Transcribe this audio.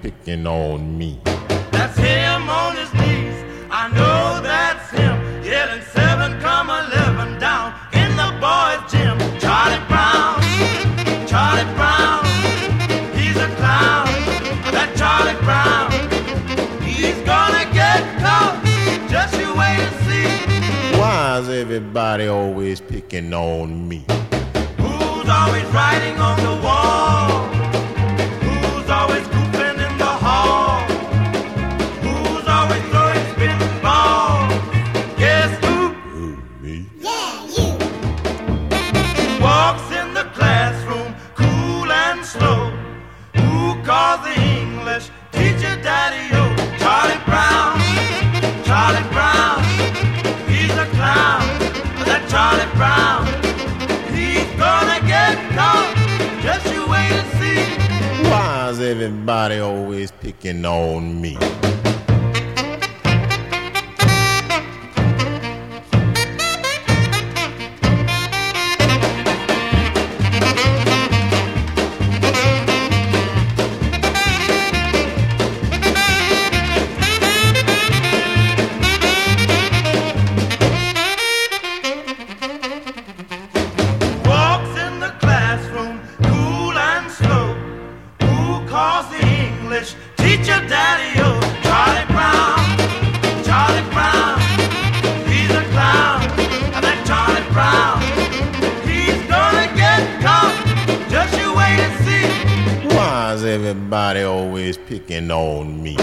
picking on me. That's him on his knees. I know that's him. Yelling seven, come eleven down in the boys' gym. Charlie Brown, Charlie Brown, he's a clown. That Charlie Brown, he's gonna get caught. Just you wait and see. Why is everybody always picking on me? Charlie Brown, he's gonna get caught. Just you wait and see. Why is everybody always picking on me? English teacher daddy o? Charlie Brown, Charlie Brown, he's a clown. And that Charlie Brown, he's gonna get caught. Just you wait and see. Why is everybody always picking on me?